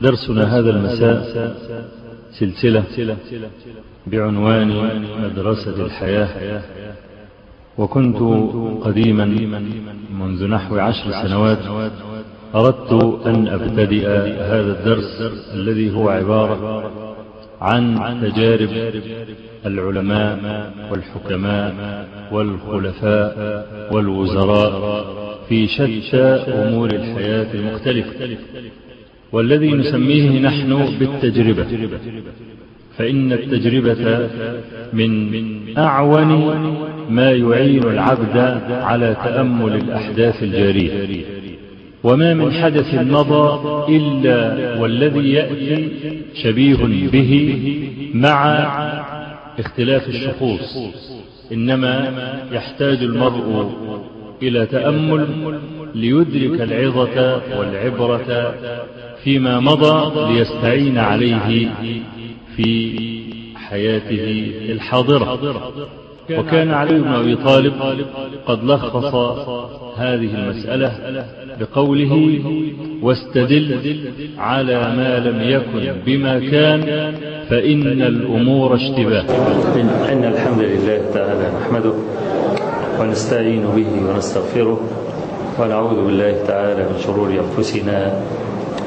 درسنا هذا المساء سلسلة بعنوان مدرسة الحياة. وكنت قديما منذ نحو عشر سنوات أردت أن أبتدئ هذا الدرس الذي هو عبارة عن تجارب العلماء والحكماء والخلفاء والوزراء في شتى أمور الحياة المختلفة. والذي نسميه نحن بالتجربة. فإن التجربة من أعون ما يعين العبد على تأمل الأحداث الجارية. وما من حدث مضى إلا والذي يأتي شبيه به مع اختلاف الشخوص. إنما يحتاج المرء إلى تأمل ليدرك العظة والعبرة فيما مضى ليستعين عليه في حياته الحاضرة. وكان علي بن أبي طالب قد لخص هذه المسألة بقوله واستدل على ما لم يكن بما كان فإن الأمور اشتباه. إن الحمد لله تعالى نحمده ونستعين به ونستغفره ونعوذ بالله تعالى من شرور أنفسنا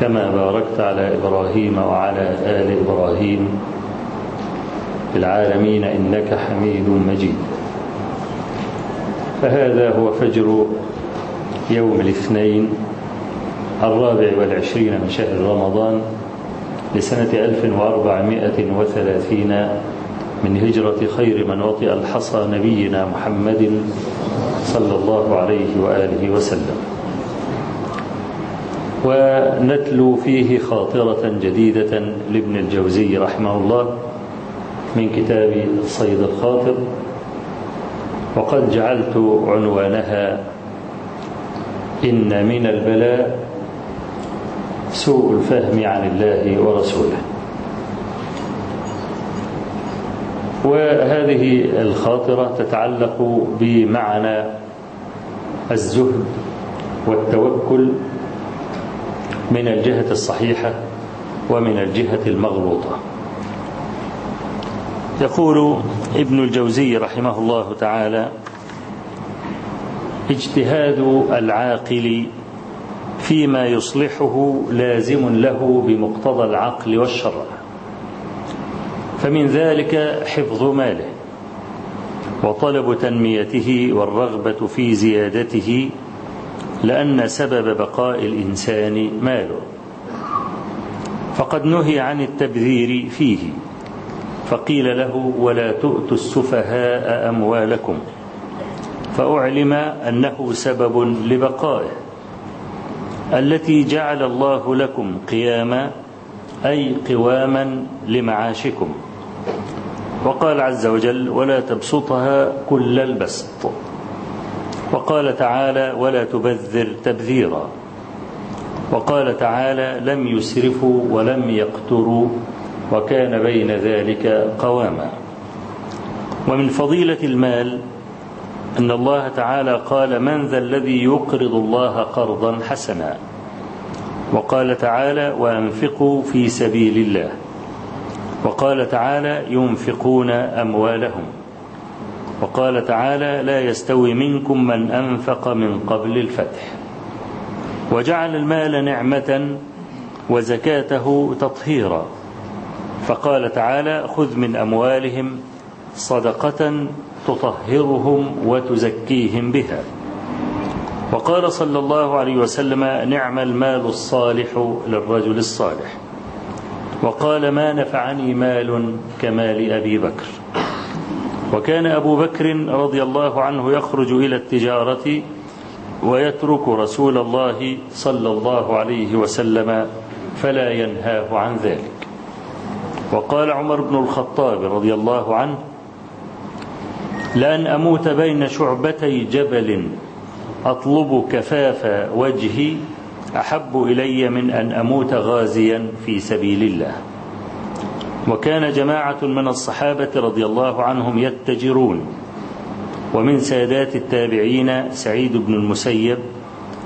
كما باركت على إبراهيم وعلى آل إبراهيم في العالمين إنك حميد مجيد. فهذا هو فجر يوم الاثنين الرابع والعشرين من شهر رمضان لسنة 1430 من هجرة خير من وطئ الحصى نبينا محمد صلى الله عليه وآله وسلم. ونتلو فيه خاطرة جديدة لابن الجوزي رحمه الله من كتاب صيد الخاطر وقد جعلت عنوانها إن من البلاء سوء الفهم عن الله ورسوله. وهذه الخاطرة تتعلق بمعنى الزهد والتوكل من الجهة الصحيحة ومن الجهة المغلوطة. يقول ابن الجوزي رحمه الله تعالى اجتهاد العاقل فيما يصلحه لازم له بمقتضى العقل والشرع فمن ذلك حفظ ماله وطلب تنميته والرغبة في زيادته لأن سبب بقاء الإنسان ماله. فقد نهي عن التبذير فيه. فقيل له ولا تؤتوا السفهاء أموالكم. فأعلم أنه سبب لبقائه. التي جعل الله لكم قياما أي قواما لمعاشكم. وقال عز وجل ولا تبسطها كل البسط. وقال تعالى ولا تبذر تبذيرا. وقال تعالى لم يسرفوا ولم يقتروا وكان بين ذلك قواما. ومن فضيلة المال أن الله تعالى قال من ذا الذي يقرض الله قرضا حسنا. وقال تعالى وأنفقوا في سبيل الله. وقال تعالى ينفقون أموالهم. وقال تعالى لا يستوي منكم من أنفق من قبل الفتح. وجعل المال نعمة وزكاته تطهيرا. فقال تعالى خذ من أموالهم صدقة تطهرهم وتزكيهم بها. وقال صلى الله عليه وسلم نعم المال الصالح للرجل الصالح. وقال ما نفعني مال كمال أبي بكر. وكان أبو بكر رضي الله عنه يخرج إلى التجارة ويترك رسول الله صلى الله عليه وسلم فلا ينهاه عن ذلك. وقال عمر بن الخطاب رضي الله عنه لأن أموت بين شعبتي جبل أطلب كفاف وجهي أحب إلي من أن أموت غازيا في سبيل الله. وكان جماعة من الصحابة رضي الله عنهم يتجرون. ومن سادات التابعين سعيد بن المسيب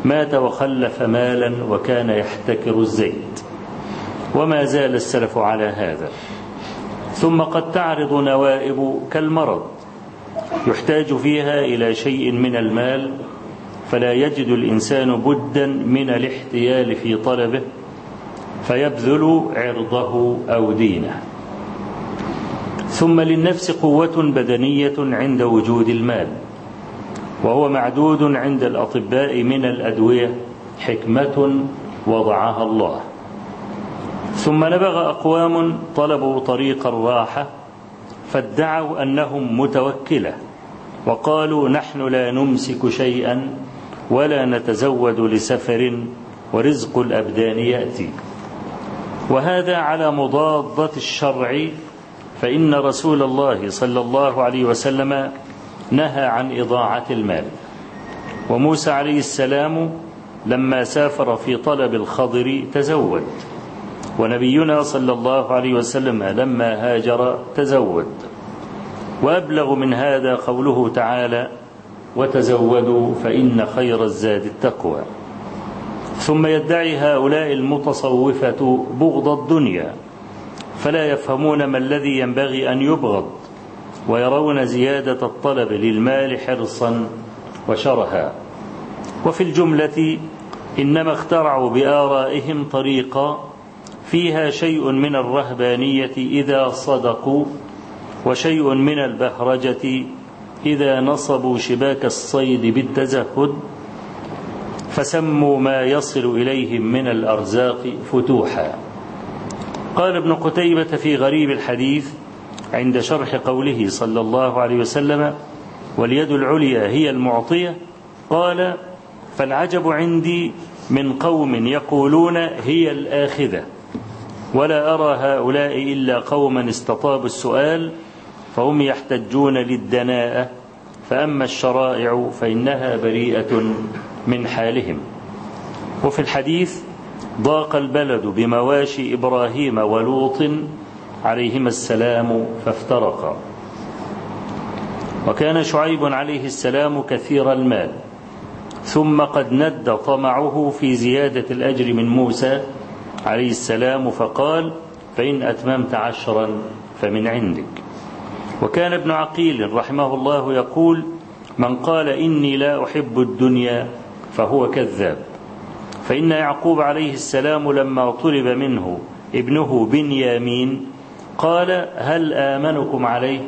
مات وخلف مالا وكان يحتكر الزيت. وما زال السلف على هذا. ثم قد تعرض نوائب كالمرض. يحتاج فيها إلى شيء من المال فلا يجد الإنسان بدا من الاحتيال في طلبه فيبذل عرضه أو دينه. ثم للنفس قوة بدنية عند وجود المال وهو معدود عند الأطباء من الأدوية حكمة وضعها الله. ثم نبغ أقوام طلبوا طريق الراحة فادعوا أنهم متوكلة وقالوا نحن لا نمسك شيئا ولا نتزود لسفر ورزق الأبدان يأتي. وهذا على مضادة الشرع فإن رسول الله صلى الله عليه وسلم نهى عن إضاعة المال. وموسى عليه السلام لما سافر في طلب الخضر تزود. ونبينا صلى الله عليه وسلم لما هاجر تزود. وأبلغ من هذا قوله تعالى وتزودوا فإن خير الزاد التقوى. ثم يدعي هؤلاء المتصوفة بغض الدنيا. فلا يفهمون ما الذي ينبغي أن يبغض ويرون زيادة الطلب للمال حرصا وشرها وفي الجملة إنما اخترعوا بآرائهم طريقا فيها شيء من الرهبانية إذا صدقوا وشيء من البهرجة إذا نصبوا شباك الصيد بالتزهد. فسموا ما يصل إليهم من الأرزاق فتوحا. قال ابن قتيبة في غريب الحديث عند شرح قوله صلى الله عليه وسلم واليد العليا هي المعطية قال فالعجب عندي من قوم يقولون هي الآخذة ولا أرى هؤلاء إلا قوما استطابوا السؤال فهم يحتجون للدناءة فأما الشرائع فإنها بريئة من حالهم. وفي الحديث ضاق البلد بمواشي إبراهيم ولوط عليهما السلام فافترقا. وكان شعيب عليه السلام كثير المال ثم قد ند طمعه في زيادة الأجر من موسى عليه السلام فقال فإن أتممت عشرا فمن عندك. وكان ابن عقيل رحمه الله يقول من قال إني لا أحب الدنيا فهو كذاب. فإن يعقوب عليه السلام لما طلب منه ابنه بنيامين قال هل آمنكم عليه؟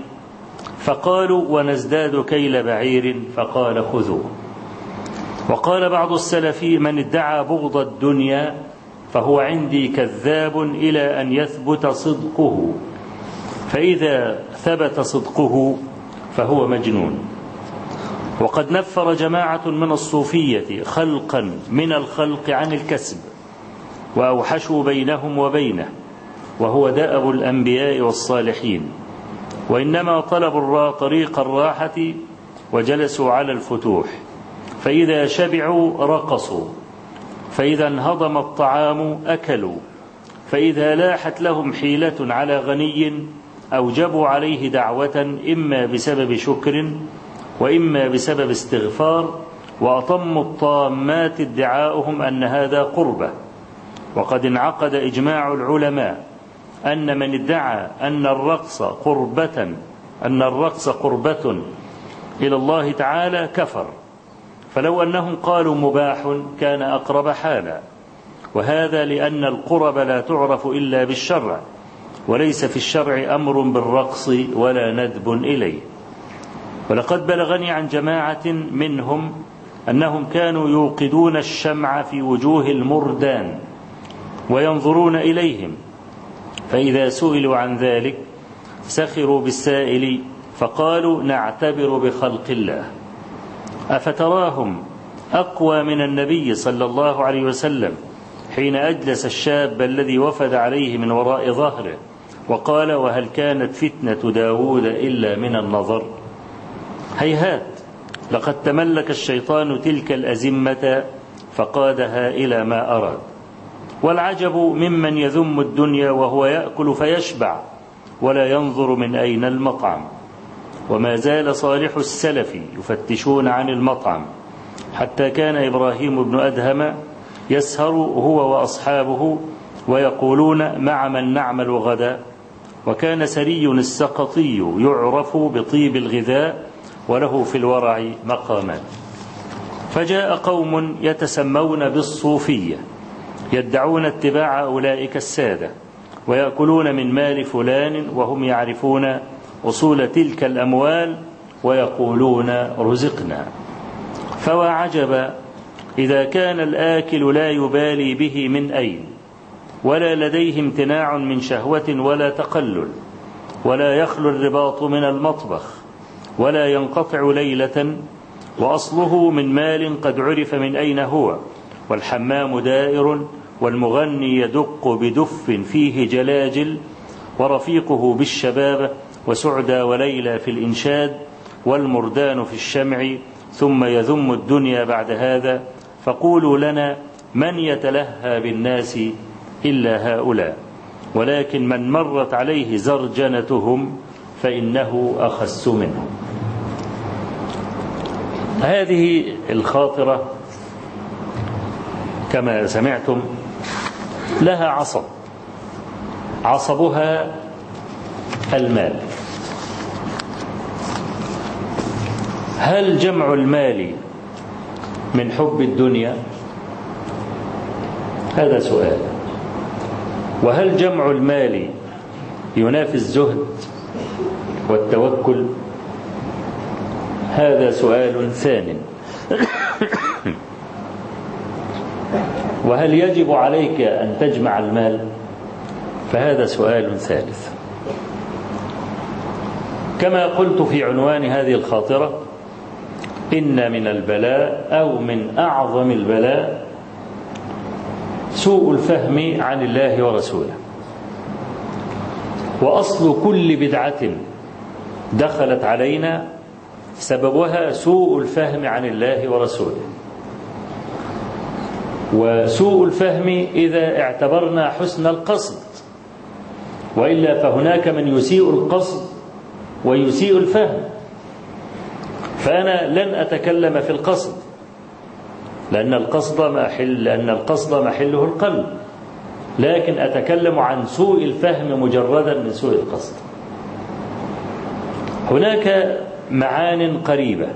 فقالوا ونزداد كيل بعير. فقال خذوه. وقال بعض السلف من ادعى بغض الدنيا فهو عندي كذاب إلى أن يثبت صدقه فإذا ثبت صدقه فهو مجنون. وقد نفر جماعة من الصوفية خلقا من الخلق عن الكسب وأوحشوا بينهم وبينه وهو دأب الأنبياء والصالحين. وإنما طلبوا طريق الراحة وجلسوا على الفتوح. فإذا شبعوا رقصوا فإذا انهضم الطعام أكلوا فإذا لاحت لهم حيلة على غني أوجبوا عليه دعوة إما بسبب شكر وإما بسبب استغفار وأطموا الطامات ادعاؤهم أن هذا قربة. وقد انعقد إجماع العلماء أن من ادعى أن الرقص قربة أن الرقص قربة إلى الله تعالى كفر. فلو أنهم قالوا مباح كان أقرب حالا. وهذا لأن القرب لا تعرف إلا بالشرع وليس في الشرع أمر بالرقص ولا ندب إليه. ولقد بلغني عن جماعة منهم أنهم كانوا يوقدون الشمع في وجوه المردان وينظرون إليهم فإذا سئلوا عن ذلك سخروا بالسائل فقالوا نعتبر بخلق الله. أفتراهم أقوى من النبي صلى الله عليه وسلم حين أجلس الشاب الذي وفد عليه من وراء ظهره وقال وهل كانت فتنة داود إلا من النظر؟ هيهات. لقد تملك الشيطان تلك الأزمة فقادها إلى ما أراد. والعجب ممن يذم الدنيا وهو يأكل فيشبع ولا ينظر من أين المطعم. وما زال صالح السلف يفتشون عن المطعم. حتى كان إبراهيم بن أدهم يسهر هو وأصحابه ويقولون مع من نعمل غدا. وكان سري السقطي يعرف بطيب الغذاء وله في الورع مقامان فجاء قوم يتسمون بالصوفية يدعون اتباع أولئك السادة ويأكلون من مال فلان وهم يعرفون أصول تلك الأموال ويقولون رزقنا. فوا عجبا إذا كان الآكل لا يبالي به من أين ولا لديه امتناع من شهوة ولا تقلل ولا يخلو الرباط من المطبخ ولا ينقطع ليلة وأصله من مال قد عرف من أين هو والحمام دائر والمغني يدق بدف فيه جلاجل ورفيقه بالشباب وسعدى وليلى في الإنشاد والمردان في الشمع ثم يذم الدنيا بعد هذا فقولوا لنا من يتلهى بالناس إلا هؤلاء. ولكن من مرت عليه زرجنتهم فإنه أخس منهم. هذه الخاطرة كما سمعتم لها عصب عصبها المال. هل جمع المال من حب الدنيا؟ هذا سؤال. وهل جمع المال ينافي الزهد والتوكل؟ هذا سؤال ثان. وهل يجب عليك أن تجمع المال؟ فهذا سؤال ثالث. كما قلت في عنوان هذه الخاطرة إن من البلاء أو من أعظم البلاء سوء الفهم عن الله ورسوله. وأصل كل بدعة دخلت علينا سببها سوء الفهم عن الله ورسوله. وسوء الفهم إذا اعتبرنا حسن القصد. وإلا فهناك من يسيء القصد ويسيء الفهم. فأنا لن أتكلم في القصد. لأن القصد محل لأن القصد محله القلب. لكن أتكلم عن سوء الفهم مجردا من سوء القصد. هناك معان قريبة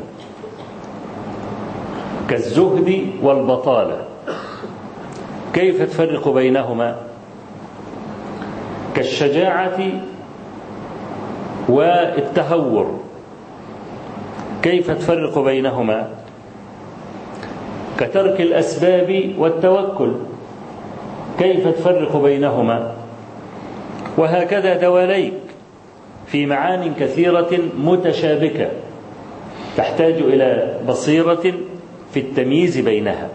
كالزهد والبطالة. كيف تفرق بينهما؟ كالشجاعة والتهور. كيف تفرق بينهما؟ كترك الأسباب والتوكل. كيف تفرق بينهما؟ وهكذا دواليك. في معان كثيرة متشابكة تحتاج إلى بصيرة في التمييز بينها.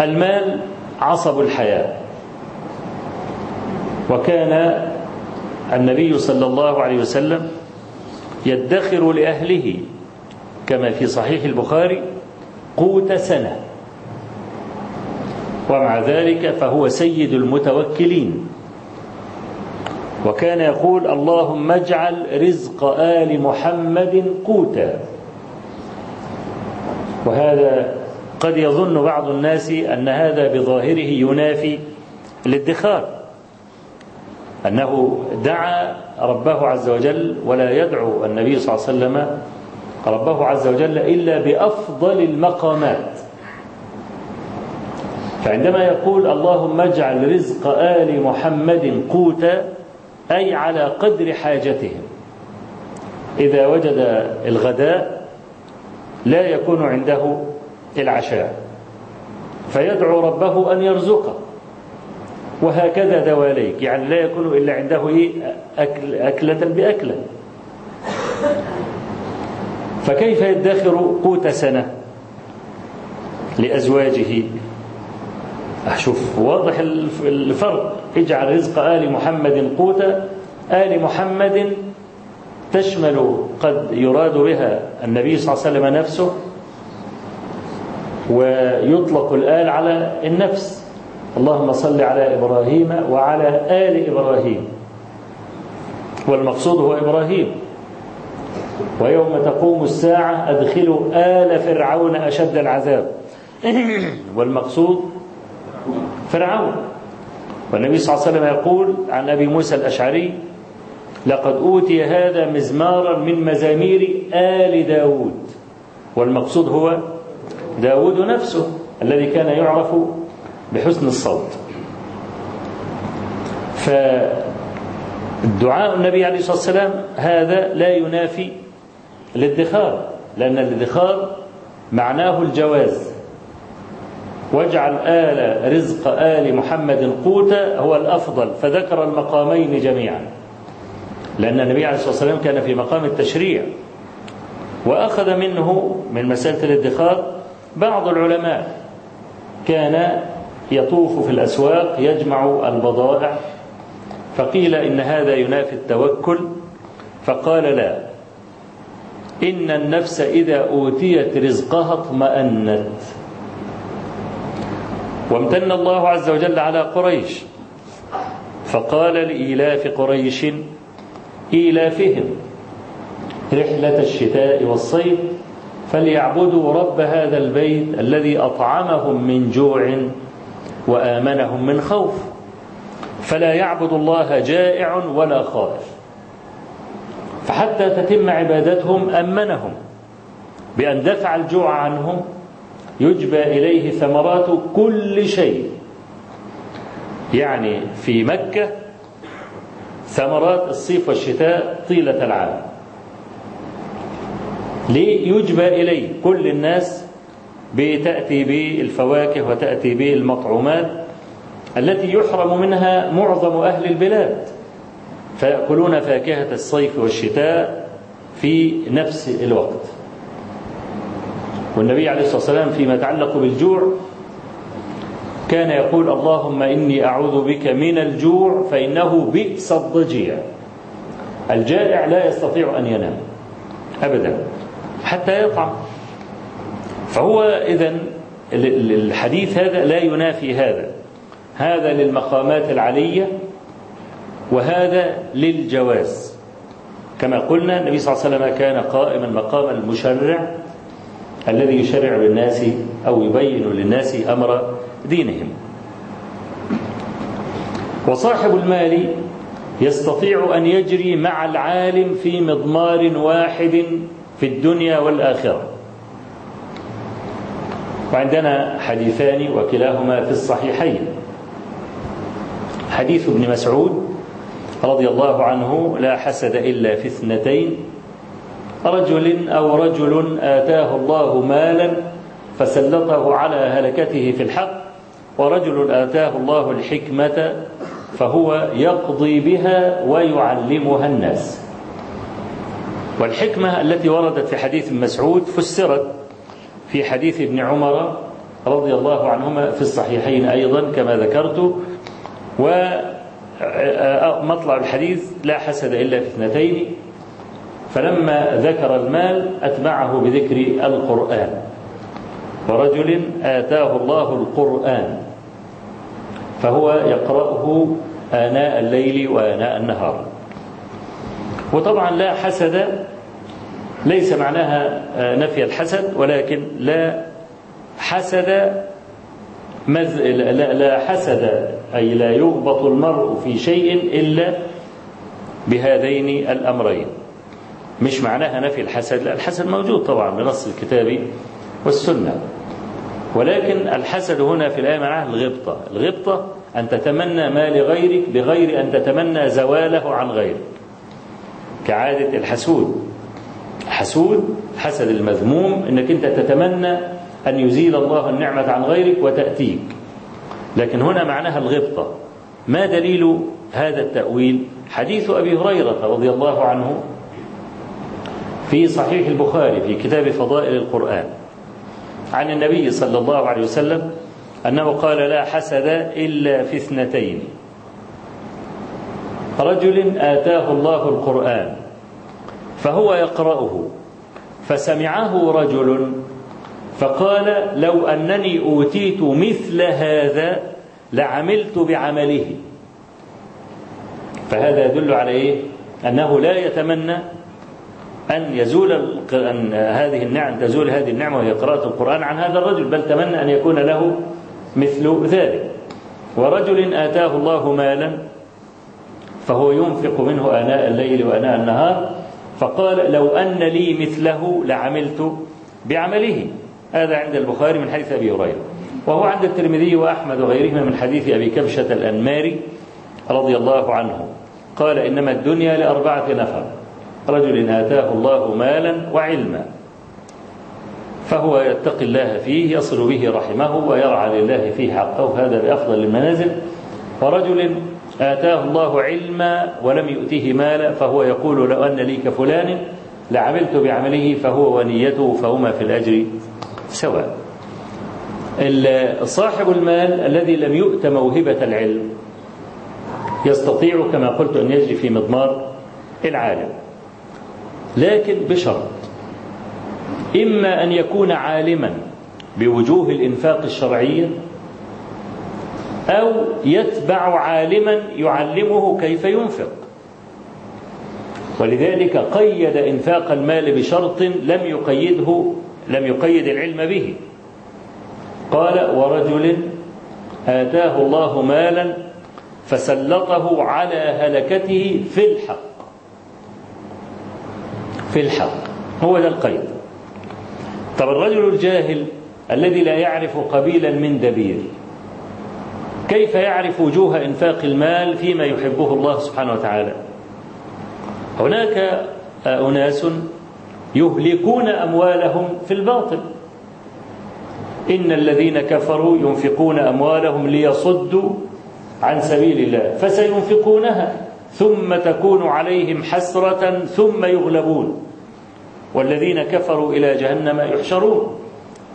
المال عصب الحياة. وكان النبي صلى الله عليه وسلم يدخر لأهله كما في صحيح البخاري قوت سنة. ومع ذلك فهو سيد المتوكلين. وكان يقول اللهم اجعل رزق آل محمد قوتا. وهذا قد يظن بعض الناس أن هذا بظاهره ينافي الادخار. أنه دعا ربه عز وجل ولا يدعو النبي صلى الله عليه وسلم ربه عز وجل إلا بأفضل المقامات. فعندما يقول اللهم اجعل رزق آل محمد قوتا أي على قدر حاجتهم. إذا وجد الغداء لا يكون عنده العشاء فيدعو ربه أن يرزقه. وهكذا دواليك يعني لا يكون إلا عنده إيه؟ أكل أكلة بأكلة. فكيف يدخر قوت سنة لأزواجه؟ أشوف واضح الفرق. اجعل رزق آل محمد قوتا. آل محمد تشمل قد يراد بها النبي صلى الله عليه وسلم نفسه ويطلق الآل على النفس. اللهم صل على إبراهيم وعلى آل إبراهيم. والمقصود هو إبراهيم. ويوم تقوم الساعة أدخلوا آل فرعون أشد العذاب. والمقصود فرعون. والنبي صلى الله عليه وسلم يقول عن أبي موسى الأشعري لقد أوتي هذا مزمارا من مزامير آل داود. والمقصود هو داود نفسه الذي كان يعرف بحسن الصوت. فالدعاء النبي عليه الصلاة والسلام هذا لا ينافي الادخار لأن الادخار معناه الجواز. واجعل آل رزق آل محمد قوتا هو الأفضل فذكر المقامين جميعا. لأن النبي عليه الصلاة والسلام كان في مقام التشريع وأخذ منه من مسألة الادخار بعض العلماء. كان يطوف في الأسواق يجمع البضائع فقيل إن هذا ينافي التوكل فقال لا. إن النفس إذا أوتيت رزقها اطمأنت. وامتن الله عز وجل على قريش. فقال لإيلاف قريش إيلافهم رحلة الشتاء والصيف فليعبدوا رب هذا البيت الذي أطعمهم من جوع وآمنهم من خوف. فلا يعبد الله جائع ولا خائف. فحتى تتم عبادتهم أمنهم بأن دفع الجوع عنهم يجبى إليه ثمرات كل شيء. يعني في مكة ثمرات الصيف والشتاء طيلة العام. ليجبى إليه كل الناس بتأتي بالفواكه وتأتي بالمطعومات التي يحرم منها معظم أهل البلاد. فيأكلون فاكهة الصيف والشتاء في نفس الوقت. والنبي عليه الصلاة والسلام فيما يتعلق بالجوع كان يقول اللهم إني أعوذ بك من الجوع فإنه بئس الضجيع. الجائع لا يستطيع أن ينام أبدا حتى يطعم. فهو إذا الحديث هذا لا ينافي هذا. هذا للمقامات العلية وهذا للجواز. كما قلنا النبي صلى الله عليه وسلم كان قائما مقام المشرع الذي يشرع للناس أو يبين للناس أمر دينهم. وصاحب المال يستطيع أن يجري مع العالم في مضمار واحد في الدنيا والآخرة. وعندنا حديثان وكلاهما في الصحيحين. حديث ابن مسعود رضي الله عنه لا حسد إلا في اثنتين رجل أو رجل آتاه الله مالا فسلطه على هلكته في الحق ورجل آتاه الله الحكمة فهو يقضي بها ويعلمها الناس. والحكمة التي وردت في حديث مسعود فسرت في حديث ابن عمر رضي الله عنهما في الصحيحين أيضا كما ذكرت ومطلع الحديث لا حسد إلا في اثنتين فلما ذكر المال أتبعه بذكر القرآن. ورجل آتاه الله القرآن. فهو يقرأه آناء الليل وآناء النهار. وطبعا لا حسد ليس معناها نفي الحسد ولكن لا حسد مز... لا, لا حسد أي لا يغبط المرء في شيء إلا بهذين الأمرين. مش معناها نفي الحسد لا الحسد موجود طبعا بنص الكتاب والسنة. ولكن الحسد هنا في الآية معناها الغبطة. الغبطة أن تتمنى ما لغيرك بغير أن تتمنى زواله عن غيرك. كعادة الحسود. حسود حسد المذموم أنك أنت تتمنى أن يزيل الله النعمة عن غيرك وتأتيك. لكن هنا معناها الغبطة. ما دليل هذا التأويل؟ حديث أبي هريرة رضي الله عنه في صحيح البخاري في كتاب فضائل القرآن عن النبي صلى الله عليه وسلم أنه قال لا حسد إلا في اثنتين رجل آتاه الله القرآن فهو يقرأه فسمعه رجل فقال لو أنني أوتيت مثل هذا لعملت بعمله فهذا يدل على إيه؟ أنه لا يتمنى أن يزول أن هذه النعم تزول هذه النعمة وهي قراءة القرآن عن هذا الرجل بل تمنى أن يكون له مثل ذلك. ورجل آتاه الله مالا فهو ينفق منه آناء الليل وآناء النهار فقال لو أن لي مثله لعملت بعمله. هذا عند البخاري من حديث أبي هريرة. وهو عند الترمذي وأحمد وغيرهما من حديث أبي كبشة الأنماري رضي الله عنه. قال إنما الدنيا لأربعة نفر. رجل آتاه الله مالا وعلما فهو يتقي الله فيه يصل به رحمه ويرعى لله فيه حقه هذا بأفضل المنازل. ورجل آتاه الله علما ولم يؤته مالا فهو يقول لو أن لي كفلان لعملت بعمله فهو ونيته فهما في الأجر سواء. صاحب المال الذي لم يؤت موهبة العلم يستطيع كما قلت أن يجري في مضمار العالم. لكن بشرط إما أن يكون عالما بوجوه الإنفاق الشرعية أو يتبع عالما يعلمه كيف ينفق. ولذلك قيد إنفاق المال بشرط لم يقيده لم يقيد العلم به. قال ورجل آتاه الله مالا فسلطه على هلكته في الحق. في الحق هو ده القيد. طب الرجل الجاهل الذي لا يعرف قبيلا من دبير كيف يعرف وجوه إنفاق المال فيما يحبه الله سبحانه وتعالى؟ هناك أناس يهلكون أموالهم في الباطل. إن الذين كفروا ينفقون أموالهم ليصدوا عن سبيل الله فسينفقونها. ثم تكون عليهم حسرة ثم يغلبون. والذين كفروا إلى جهنم يحشرون.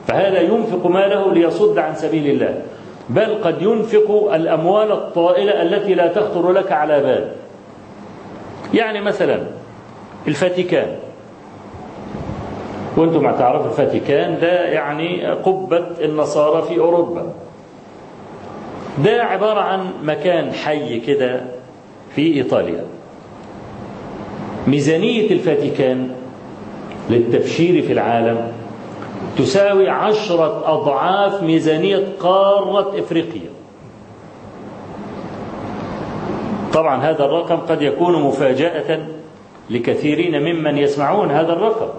فهذا ينفق ماله ليصد عن سبيل الله. بل قد ينفق الأموال الطائلة التي لا تخطر لك على بال. يعني مثلا الفاتيكان. وأنتم تعرفوا الفاتيكان ده يعني قبة النصارى في أوروبا. ده عبارة عن مكان حي كده. في إيطاليا. ميزانية الفاتيكان للتبشير في العالم تساوي عشرة أضعاف ميزانية قارة إفريقيا. طبعا هذا الرقم قد يكون مفاجأة لكثيرين ممن يسمعون هذا الرقم.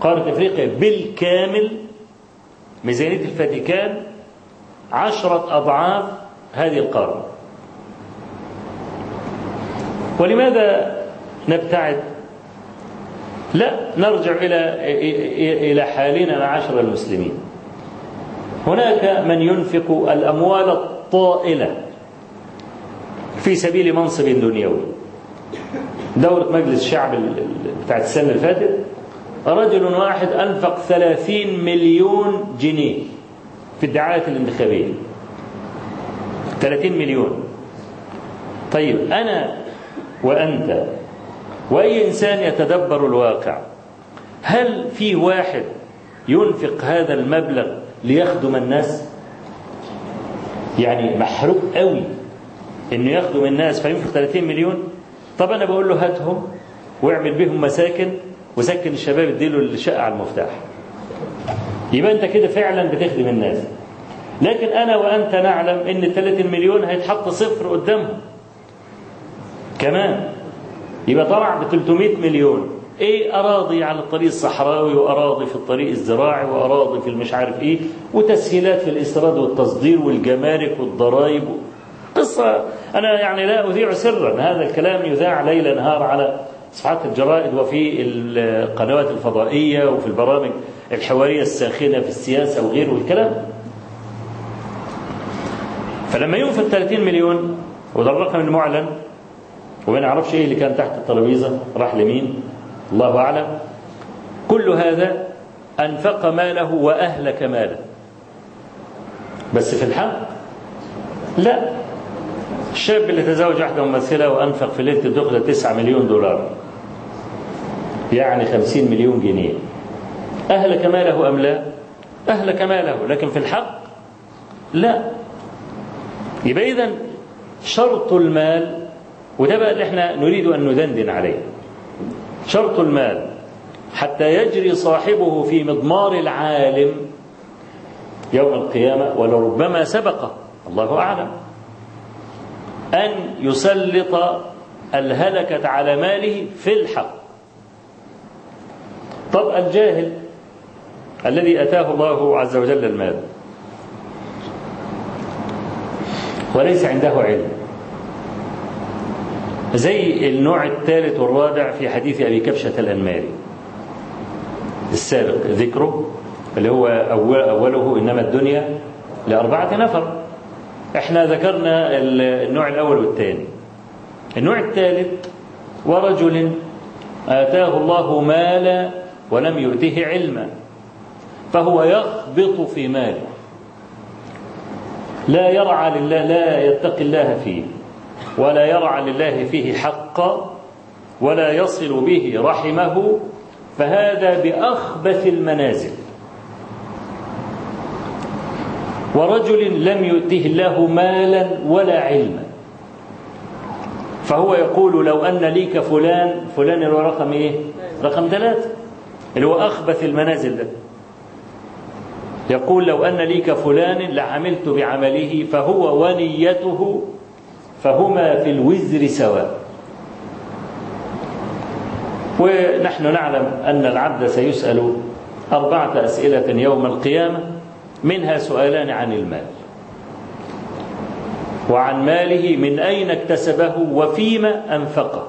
قارة إفريقيا بالكامل ميزانية الفاتيكان عشرة أضعاف هذه القارة. ولماذا نبتعد؟ لا نرجع إلى إلى حالنا معاشر المسلمين. هناك من ينفق الأموال الطائلة في سبيل منصب دنيوي. دورة مجلس الشعب بتاعت السنة اللي فاتت رجل واحد أنفق ثلاثين مليون جنيه في الدعاية الانتخابية. 30 مليون. طيب أنا وأنت وأي إنسان يتدبر الواقع هل في واحد ينفق هذا المبلغ ليخدم الناس؟ يعني محروق قوي إنه يخدم الناس فينفق 30 مليون؟ طب أنا بقول له هاتهم واعمل بهم مساكن وسكن الشباب اديله الشقة على المفتاح. يبقى أنت كده فعلا بتخدم الناس. لكن أنا وأنت نعلم إن ال 30 مليون هيتحط صفر قدامهم. كمان. يبقى طلع ب 300 مليون. إيه أراضي على الطريق الصحراوي وأراضي في الطريق الزراعي وأراضي في المش عارف إيه؟ وتسهيلات في الاستيراد والتصدير والجمارك والضرائب. قصة أنا يعني لا أذيع سرا. هذا الكلام يذاع ليل نهار على صفحات الجرائد وفي القنوات الفضائية وفي البرامج الحوارية الساخنة في السياسة وغيره الكلام فلما ينفق 30 مليون وده الرقم المعلن وما نعرفش إيه اللي كان تحت الترابيزه راح لمين؟ الله أعلم. كل هذا أنفق ماله وأهلك ماله. بس في الحق؟ لا. الشاب اللي تزوج واحدة ممثلة وأنفق في ليلة الدخلة 9 مليون دولار. يعني 50 مليون جنيه. أهلك ماله أم لا؟ أهلك ماله. لكن في الحق؟ لا. يبقى إذا شرط المال وده بقى اللي إحنا نريد أن ندندن عليه. شرط المال. حتى يجري صاحبه في مضمار العالم يوم القيامة ولربما سبقه الله أعلم أن يسلط الهلكة على ماله في الحق. طب الجاهل الذي أتاه الله عز وجل المال وليس عنده علم. زي النوع الثالث والرابع في حديث أبي كبشة الأنماري. السابق ذكره اللي هو أول أوله إنما الدنيا لأربعة نفر. إحنا ذكرنا النوع الأول والثاني. النوع الثالث ورجل آتاه الله مالا ولم يؤته علما فهو يخبط في ماله. لا يرعى لله لا يتقي الله فيه. ولا يرعى لله فيه حقا ولا يصل به رحمه فهذا بأخبث المنازل. ورجل لم يؤته الله مالا ولا علما. فهو يقول لو أن لي كفلان فلان اللي هو رقم إيه؟ رقم ثلاثة. اللي هو أخبث المنازل ده. يقول لو أن لي كفلان لعملت بعمله فهو ونيته فهما في الوزر سواء. ونحن نعلم أن العبد سيسأل أربعة أسئلة يوم القيامة منها سؤالان عن المال. وعن ماله من أين اكتسبه وفيما أنفقه.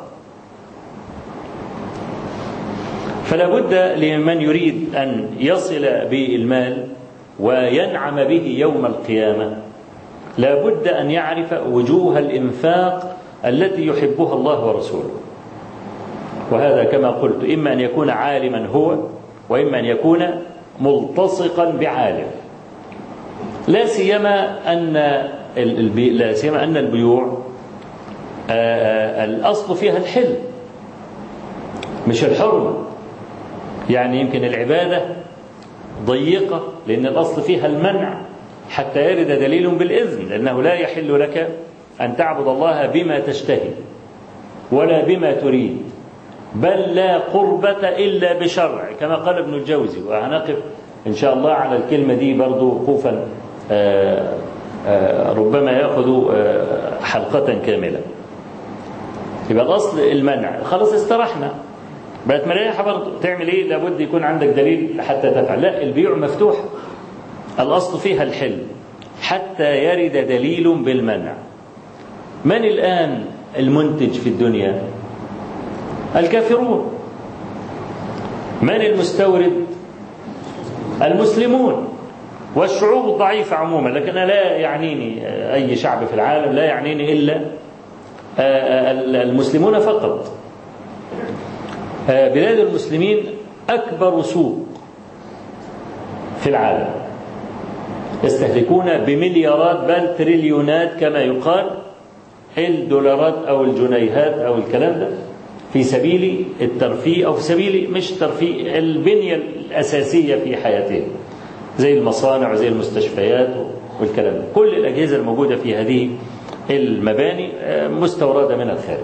فلا بد لمن يريد أن يصل بالمال وينعم به يوم القيامة. لا بد أن يعرف وجوه الإنفاق التي يحبها الله ورسوله. وهذا كما قلت إما أن يكون عالما هو وإما أن يكون ملتصقا بعالم. لا سيما أن لا سيما أن البيوع الأصل فيها الحل مش الحرمة. يعني يمكن العبادة ضيقة لأن الأصل فيها المنع. حتى يرد دليل بالإذن لأنه لا يحل لك أن تعبد الله بما تشتهي ولا بما تريد بل لا قربة إلا بشرع كما قال ابن الجوزي. وهنقف إن شاء الله على الكلمة دي برضو وقوفا آآ آآ ربما يأخذ حلقة كاملة. يبقى الأصل المنع. خلاص استرحنا. بقت مريحة برضه تعمل إيه؟ لابد يكون عندك دليل حتى تفعل. لا البيوع مفتوح. الأصل فيها الحل حتى يرد دليل بالمنع. من الآن المنتج في الدنيا؟ الكافرون. من المستورد؟ المسلمون. والشعوب الضعيفة عموما لكن لا يعنيني أي شعب في العالم لا يعنيني إلا المسلمون فقط. بلاد المسلمين أكبر سوق في العالم. يستهلكون بمليارات بل تريليونات كما يقال الدولارات أو الجنيهات أو الكلام ده في سبيل الترفيه أو في سبيل مش ترفيه البنية الأساسية في حياتهم زي المصانع وزي المستشفيات والكلام ده. كل الأجهزة الموجودة في هذه المباني مستوردة من الخارج.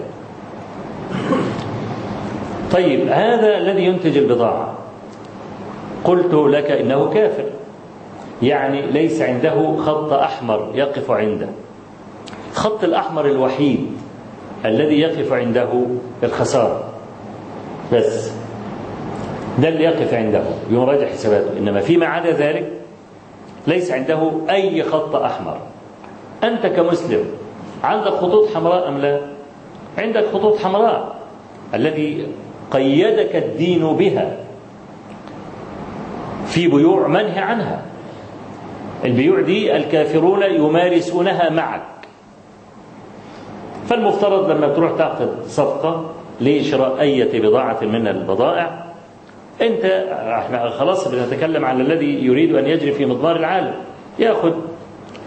طيب هذا الذي ينتج البضاعة. قلت لك إنه كافر. يعني ليس عنده خط أحمر يقف عنده. الخط الأحمر الوحيد الذي يقف عنده الخسارة. بس ده اللي يقف عنده يوم راجع حساباته. إنما فيما عدا ذلك ليس عنده أي خط أحمر. أنت كمسلم عندك خطوط حمراء أم لا؟ عندك خطوط حمراء. الذي قيدك الدين بها في بيوع منهي عنها. البيوع دي الكافرون يمارسونها معك. فالمفترض لما تروح تعقد صفقة لشراء أية بضاعة من البضائع أنت إحنا خلاص بنتكلم عن الذي يريد أن يجري في مضمار العالم. يأخذ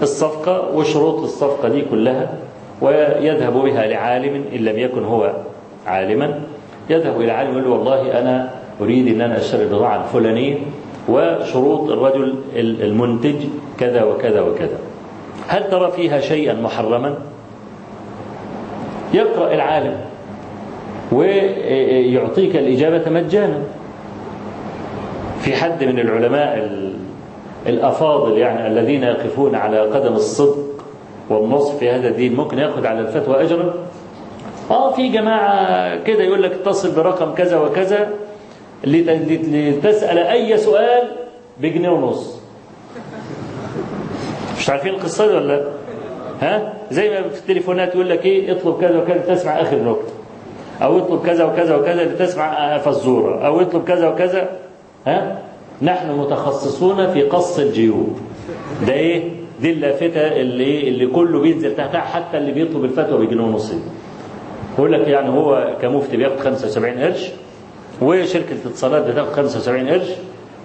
الصفقة وشروط الصفقة دي كلها ويذهب بها لعالم إن لم يكن هو عالما. يذهب إلى عالم يقول له والله أنا أريد أن أنا أشتري البضاعة الفلانية وشروط الرجل المنتج كذا وكذا وكذا. هل ترى فيها شيئا محرما؟ يقرأ العالم ويعطيك الإجابة مجانا. في حد من العلماء الأفاضل يعني الذين يقفون على قدم الصدق والنصف في هذا الدين ممكن يأخذ على الفتوى أجرا؟ آه في جماعة كده يقول لك اتصل برقم كذا وكذا لتسأل أي سؤال بجنيه ونص. مش عارفين القصة دي ولا ها؟ زي ما في التليفونات يقول لك إيه اطلب كذا وكذا تسمع آخر نكتة. أو اطلب كذا وكذا وكذا لتسمع فزورة أو اطلب كذا وكذا ها؟ نحن متخصصون في قص الجيوب. ده إيه؟ دي اللافتة اللي اللي كله بينزل تحتها حتى اللي بيطلب الفتوى بجنيه ونص يقول لك يعني هو كمفتي بياخد 75 قرش وشركة الاتصالات بتاخد 75 قرش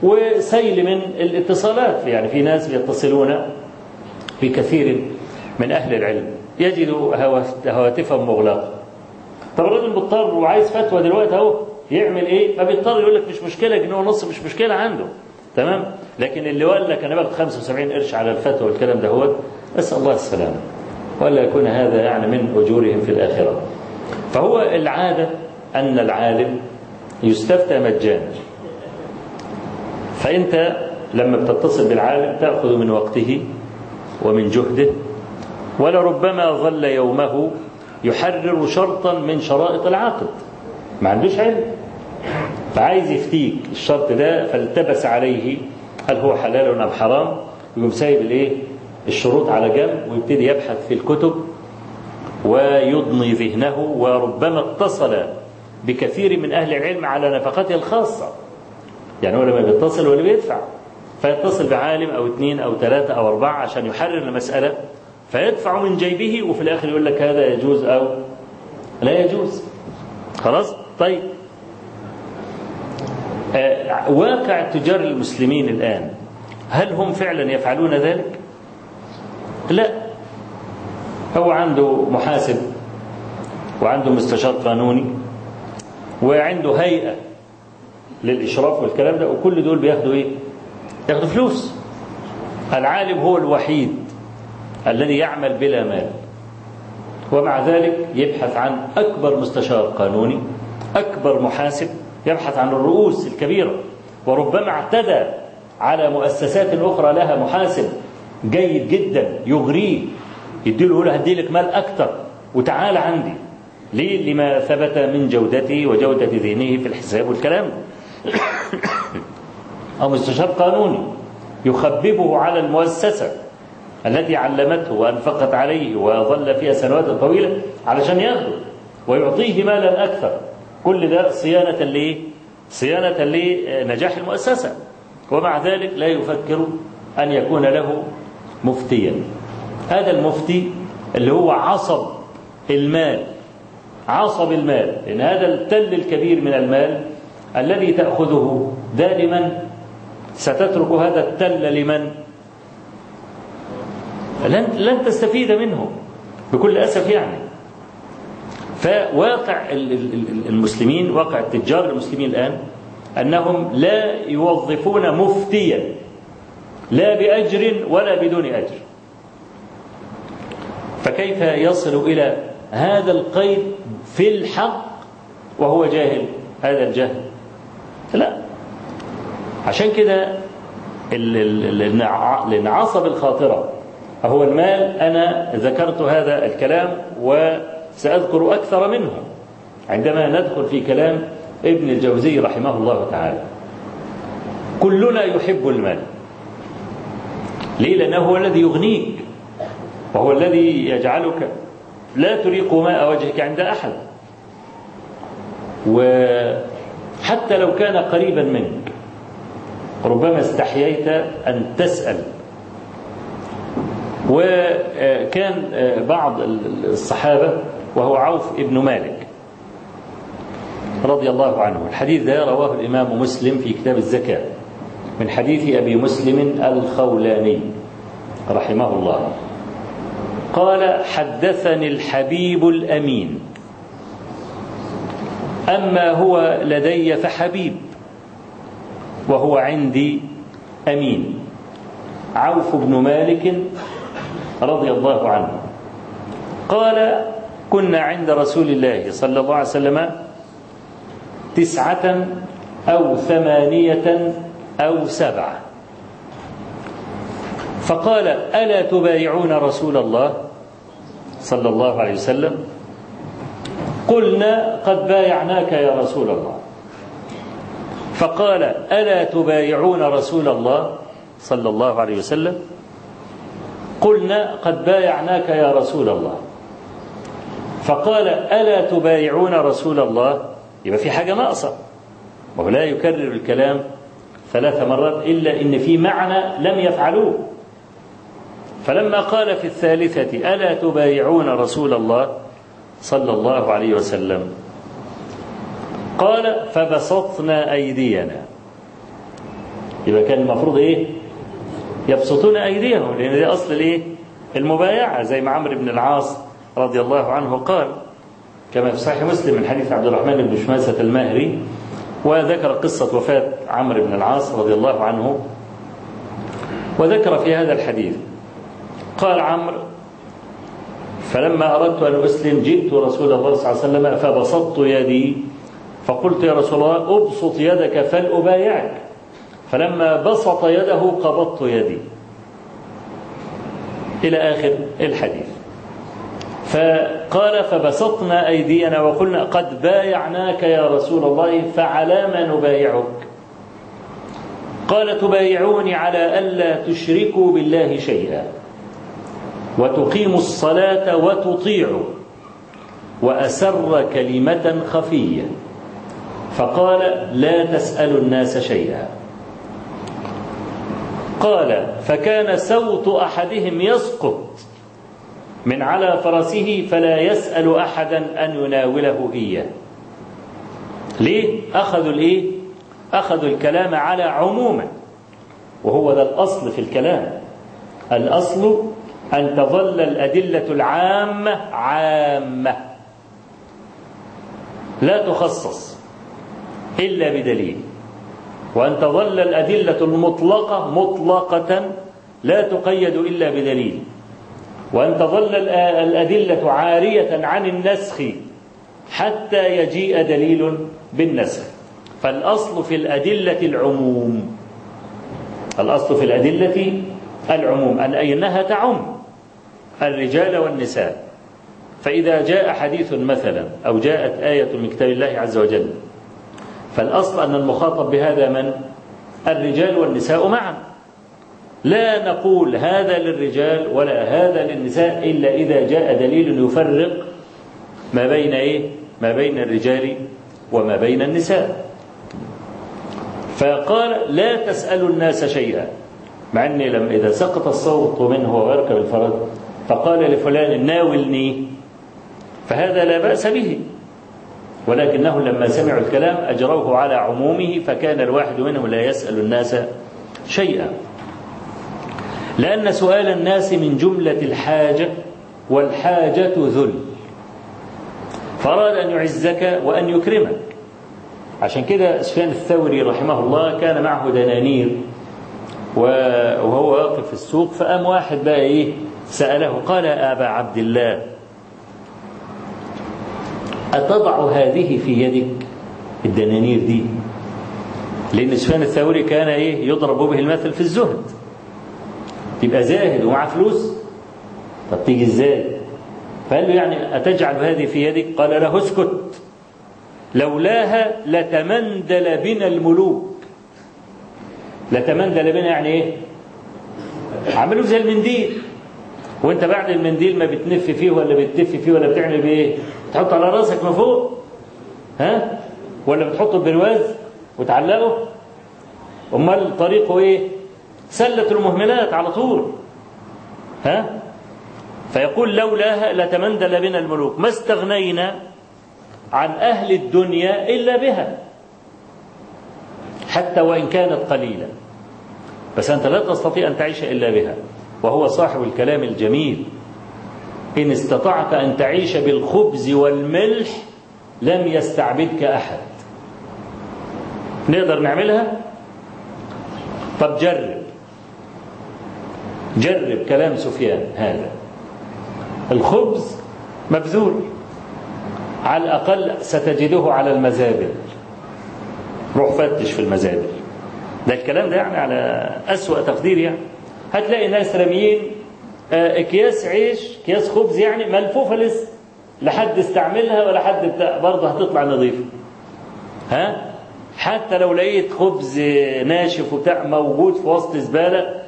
وسيل من الاتصالات. يعني في ناس بيتصلون بكثير من أهل العلم. يجدوا هواتفهم مغلقة. طب الراجل مضطر وعايز فتوى دلوقتي أهو يعمل إيه؟ فبيضطر يقول لك مش مشكلة جنيه ونص مش مشكلة عنده. تمام؟ لكن اللي قال لك أنا باخد 75 قرش على الفتوى والكلام ده هو نسأل الله السلامة. ولا يكون هذا يعني من أجورهم في الآخرة. فهو العادة أن العالم يستفتى مجانا. فأنت لما بتتصل بالعالم تأخذ من وقته ومن جهده ولربما ظل يومه يحرر شرطا من شرائط العقد ما عندوش علم. فعايز يفتيك الشرط ده فالتبس عليه هل هو حلال أم حرام؟ يقوم سايب الإيه؟ الشروط على جنب ويبتدي يبحث في الكتب ويضني ذهنه وربما اتصل بكثير من أهل العلم على نفقته الخاصة. يعني هو لما بيتصل اللي بيدفع. فيتصل بعالم أو اثنين أو ثلاثة أو أربعة عشان يحرر المسألة فيدفع من جيبه وفي الآخر يقول لك هذا يجوز أو لا يجوز. خلاص؟ طيب. آه واقع تجار المسلمين الآن هل هم فعلا يفعلون ذلك؟ لا. هو عنده محاسب وعنده مستشار قانوني. وعنده هيئة للإشراف والكلام ده وكل دول بياخدوا إيه؟ ياخدوا فلوس. العالم هو الوحيد الذي يعمل بلا مال. ومع ذلك يبحث عن أكبر مستشار قانوني أكبر محاسب يبحث عن الرؤوس الكبيرة. وربما اعتدى على مؤسسات أخرى لها محاسب جيد جدا يغريه يديله له هدي لك مال أكثر وتعال عندي. ليه لما ثبت من جودته وجودة ذهنه في الحساب والكلام. أو مستشار قانوني يخببه على المؤسسة التي علمته وأنفقت عليه وظل فيها سنوات طويلة علشان ياخده ويعطيه مالا أكثر. كل ده صيانة ليه؟ صيانة لنجاح المؤسسة. ومع ذلك لا يفكر أن يكون له مفتيا. هذا المفتي اللي هو عصب المال عصب المال لأن هذا التل الكبير من المال الذي تأخذه دائما؟ ستترك هذا التل لمن؟ لن, لن تستفيد منه بكل أسف يعني. فواقع المسلمين واقع التجار المسلمين الآن أنهم لا يوظفون مفتيا لا بأجر ولا بدون أجر. فكيف يصل إلى هذا القيد في الحق وهو جاهل هذا الجهل. لا. عشان كده لأن عصب الخاطرة. هو المال أنا ذكرت هذا الكلام وسأذكر أكثر منه. عندما ندخل في كلام ابن الجوزي رحمه الله تعالى. كلنا يحب المال. ليه؟ لأنه هو الذي يغنيك. وهو الذي يجعلك. لا تريق ماء وجهك عند أحد. وحتى لو كان قريبا منك ربما استحييت أن تسأل. وكان بعض الصحابة وهو عوف ابن مالك رضي الله عنه. الحديث ده رواه الإمام مسلم في كتاب الزكاة من حديث أبي مسلم الخولاني رحمه الله. قال حدثني الحبيب الأمين. أما هو لدي فحبيب وهو عندي أمين. عوف بن مالك رضي الله عنه. قال كنا عند رسول الله صلى الله عليه وسلم تسعة أو ثمانية أو سبعة. فقال ألا تبايعون رسول الله صلى الله عليه وسلم؟ قلنا قد بايعناك يا رسول الله. فقال ألا تبايعون رسول الله صلى الله عليه وسلم؟ قلنا قد بايعناك يا رسول الله. فقال ألا تبايعون رسول الله؟ يبقى في حاجة ناقصة. وهو لا يكرر الكلام ثلاث مرات إلا إن في معنى لم يفعلوه. فلما قال في الثالثة ألا تبايعون رسول الله؟ صلى الله عليه وسلم. قال فبسطنا أيدينا. يبقى كان المفروض إيه؟ يبسطون أيديهم لأن دي أصل الإيه؟ المبايعة. زي ما عمرو بن العاص رضي الله عنه قال كما في صحيح مسلم من حديث عبد الرحمن بن شماسة الماهري وذكر قصة وفاة عمرو بن العاص رضي الله عنه وذكر في هذا الحديث. قال عمرو فلما أردت أن أسلم جئت رسول الله صلى الله عليه وسلم فبسطت يدي فقلت يا رسول الله أبسط يدك فلأبايعك. فلما بسط يده قبضت يدي. إلى آخر الحديث. فقال فبسطنا أيدينا وقلنا قد بايعناك يا رسول الله فعلى ما نبايعك. قال تبايعوني على ألا تشركوا بالله شيئا. وتقيموا الصلاة وتطيعوا وأسر كلمة خفية فقال لا تسألوا الناس شيئا قال فكان سوط أحدهم يسقط من على فرسه فلا يسأل أحدا أن يناوله إياه ليه؟ أخذوا الإيه؟ أخذوا الكلام على عموما وهو ذا الأصل في الكلام الأصل أن تظل الأدلة العامة عامة. لا تخصص إلا بدليل. وأن تظل الأدلة المطلقة مطلقة لا تقيد إلا بدليل. وأن تظل الأدلة عارية عن النسخ حتى يجيء دليل بالنسخ. فالأصل في الأدلة العموم. الأصل في الأدلة العموم. أن أنها تعم. الرجال والنساء. فإذا جاء حديث مثلا أو جاءت آية من كتاب الله عز وجل فالأصل أن المخاطب بهذا من؟ الرجال والنساء معا. لا نقول هذا للرجال ولا هذا للنساء إلا إذا جاء دليل يفرق ما بين إيه؟ ما بين الرجال وما بين النساء. فقال لا تسألوا الناس شيئا مع أني لما إذا سقط الصوت منه وهو يركب الفرد فقال لفلان ناولني. فهذا لا بأس به. ولكنهم لما سمعوا الكلام أجروه على عمومه فكان الواحد منهم لا يسأل الناس شيئا. لأن سؤال الناس من جملة الحاجة والحاجة ذل. فأراد أن يعزك وأن يكرمك. عشان كده سفيان الثوري رحمه الله كان معه دنانير وهو واقف في السوق فقام واحد بقى إيه سأله قال أبا عبد الله أتضع هذه في يدك؟ الدنانير دي. لأن سفيان الثوري كان إيه؟ يضرب به المثل في الزهد. تبقى زاهد ومعاه فلوس. طب تيجي إزاي؟ فقال له يعني أتجعل هذه في يدك؟ قال له اسكت. لولاها لتمندل بنا الملوك. لتمندل بنا يعني إيه؟ عملوا زي المنديل. وانت بعد المنديل ما بتنف فيه ولا بتتف فيه ولا بتعمل بايه تحط على راسك من فوق ها؟ ولا بتحطه برواز وتعلقه؟ أمال طريقه إيه؟ سلة المهملات على طول ها؟ فيقول لولاها لتمندل بنا الملوك ما استغنينا عن أهل الدنيا إلا بها حتى وإن كانت قليلة بس أنت لا تستطيع أن تعيش إلا بها. وهو صاحب الكلام الجميل. إن استطعت أن تعيش بالخبز والملح لم يستعبدك أحد. نقدر نعملها؟ طب جرب. جرب كلام سفيان هذا. الخبز مبذول. على الأقل ستجده على المزابل. روح فتش في المزابل. ده الكلام ده يعني على أسوأ تقدير يعني. هتلاقي ناس راميين أكياس عيش أكياس خبز يعني ملفوفة لسه. لحد استعملها ولا حد بتاع برضه هتطلع نظيفة. ها؟ حتى لو لقيت خبز ناشف وبتاع موجود في وسط زبالة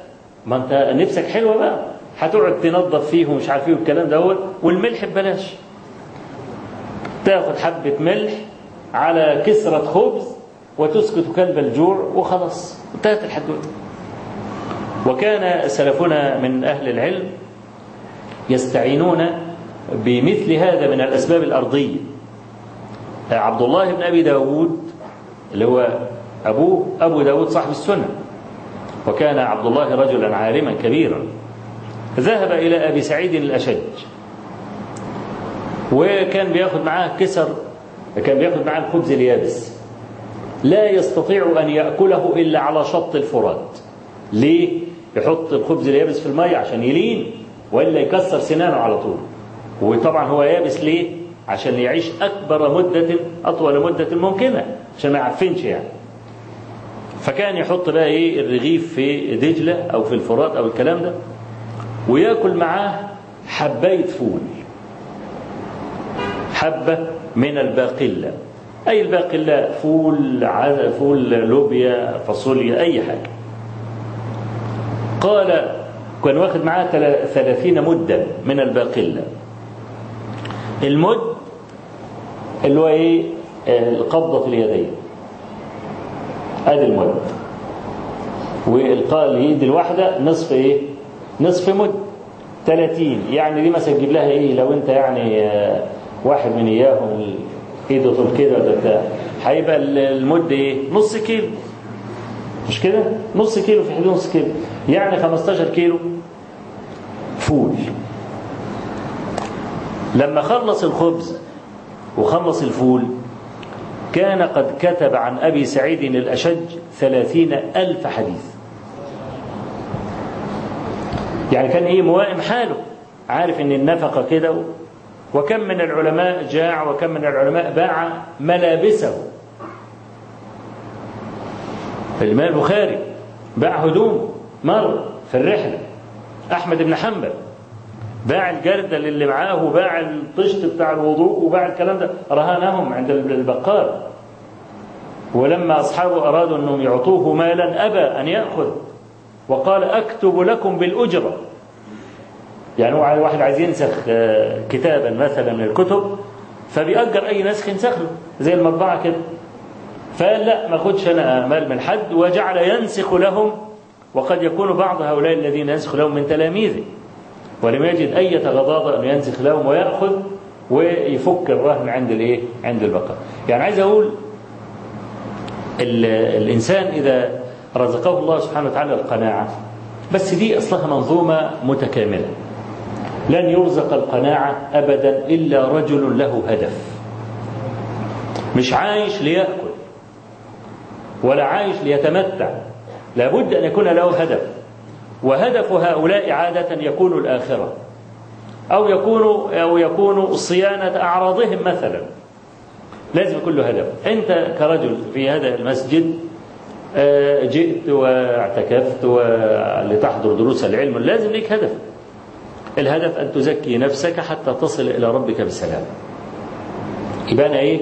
ما انت نفسك حلوة بقى. هتقعد تنظف فيه ومش عارف إيه والكلام دوت والملح ببلاش. تاخد حبة ملح على كسرة خبز وتسكت كلب الجوع وخلاص. انتهت الحدوتة. وكان سلفنا من أهل العلم يستعينون بمثل هذا من الأسباب الأرضية. عبد الله بن أبي داود اللي هو أبوه أبو داود صاحب السنة وكان عبد الله رجلا عالما كبيرا. ذهب إلى أبي سعيد الأشج وكان بياخد معاه كسر كان بياخد معاه الخبز اليابس. لا يستطيع أن يأكله إلا على شط الفرات. ليه؟ يحط الخبز اليابس في المية عشان يلين وإلا يكسر سنانه على طول. وطبعا هو يابس ليه؟ عشان يعيش أكبر مدة أطول مدة ممكنة عشان ما يعفنش يعني. فكان يحط بقى إيه؟ الرغيف في دجلة أو في الفرات أو الكلام ده وياكل معاه حباية فول. حبة من الباقلة. أي الباقلة؟ فول فول لوبيا فاصوليا أي حاجة. قال كان واخد معاه ثلاثين مدا من الباقلة. المد اللي هو إيه؟ القبضة في اليدين. أدي المد. والقال اليد الواحدة نصف إيه؟ نصف مد. 30 يعني دي مثلا تجيب لها إيه؟ لو أنت يعني واحد من إياهم إيده طول كده ولا بتاع هيبقى المد إيه؟ نص كيلو. مش كده؟ نص كيلو في حدود نص كيلو. يعني 15 كيلو فول. لما خلص الخبز وخلص الفول كان قد كتب عن أبي سعيد الأشج ثلاثين ألف حديث. يعني كان إيه؟ موائم حاله. عارف إن النفقة كده وكم من العلماء جاع وكم من العلماء باع ملابسه. الإمام البخاري. باع هدوم مر في الرحلة. أحمد بن حنبل باع الجردل اللي معاه وباع الطشت بتاع الوضوء وباع الكلام ده رهانهم عند البقال ولما أصحابه أرادوا أنهم يعطوه مالا أبى أن يأخذ. وقال أكتب لكم بالأجرة. يعني هو واحد عايز ينسخ كتابا مثلا من الكتب فبيأجر أي نسخ ينسخ له زي المطبعة كده. فقال لا ما أخدش أنا مال من حد وجعل ينسخ لهم وقد يكون بعض هؤلاء الذين ينسخ لهم من تلاميذه ولم يجد أي غضاضة أن ينسخ لهم ويأخذ ويفك الرهن عند الإيه؟ عند البقاء. يعني عايز أقول الإنسان إذا رزقه الله سبحانه وتعالى القناعة بس دي أصلها منظومة متكاملة لن يرزق القناعة أبدا إلا رجل له هدف مش عايش ليأكل ولا عايش ليتمتع. لابد أن يكون له هدف. وهدف هؤلاء عادة يكون الآخرة. أو يكون أو يكون صيانة أعراضهم مثلا. لازم يكون له هدف. أنت كرجل في هذا المسجد جئت واعتكفت لتحضر دروس العلم. لازم لك هدف. الهدف أن تزكي نفسك حتى تصل إلى ربك بسلام. يبقى أنا إيه؟